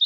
you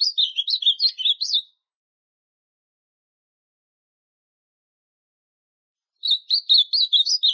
you 何?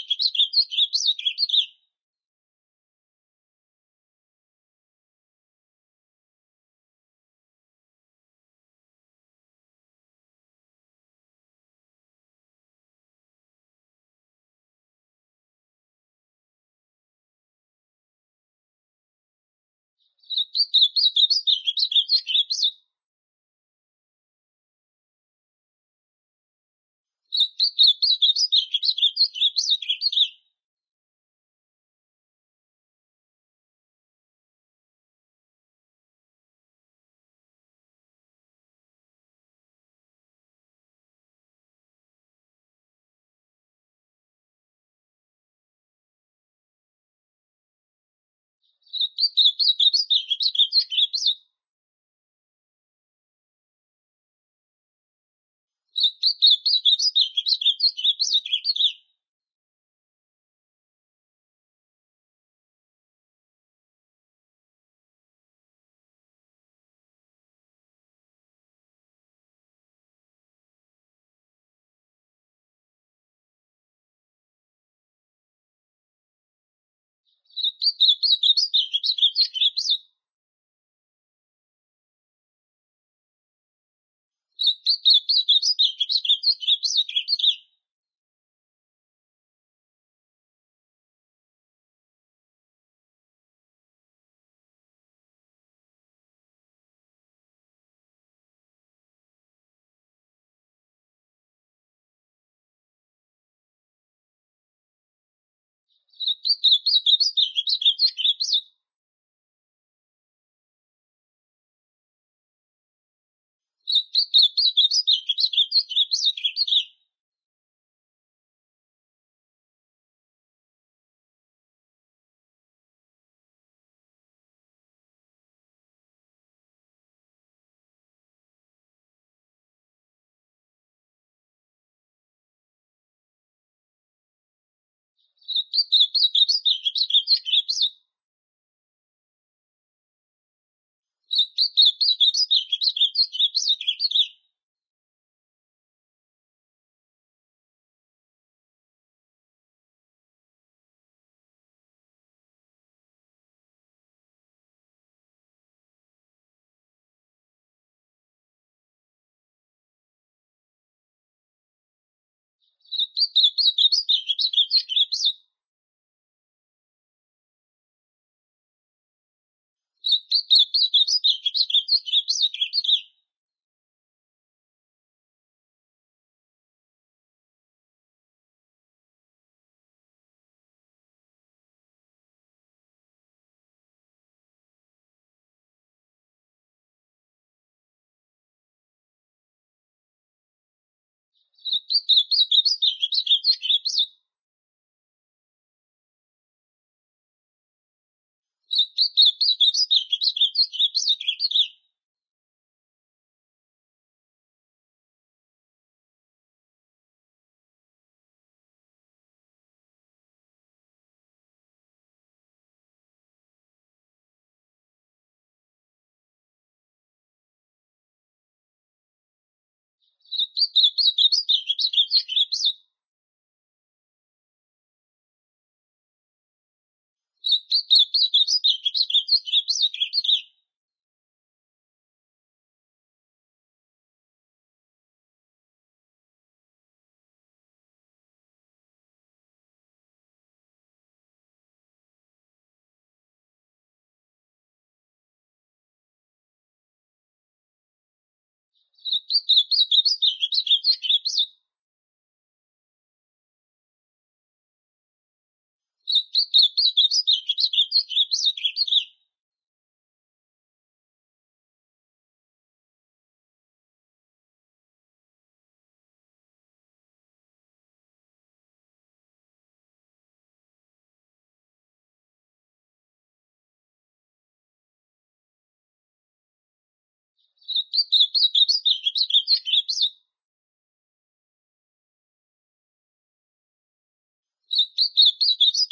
you どうぞ。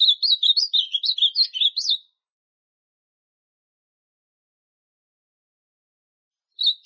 you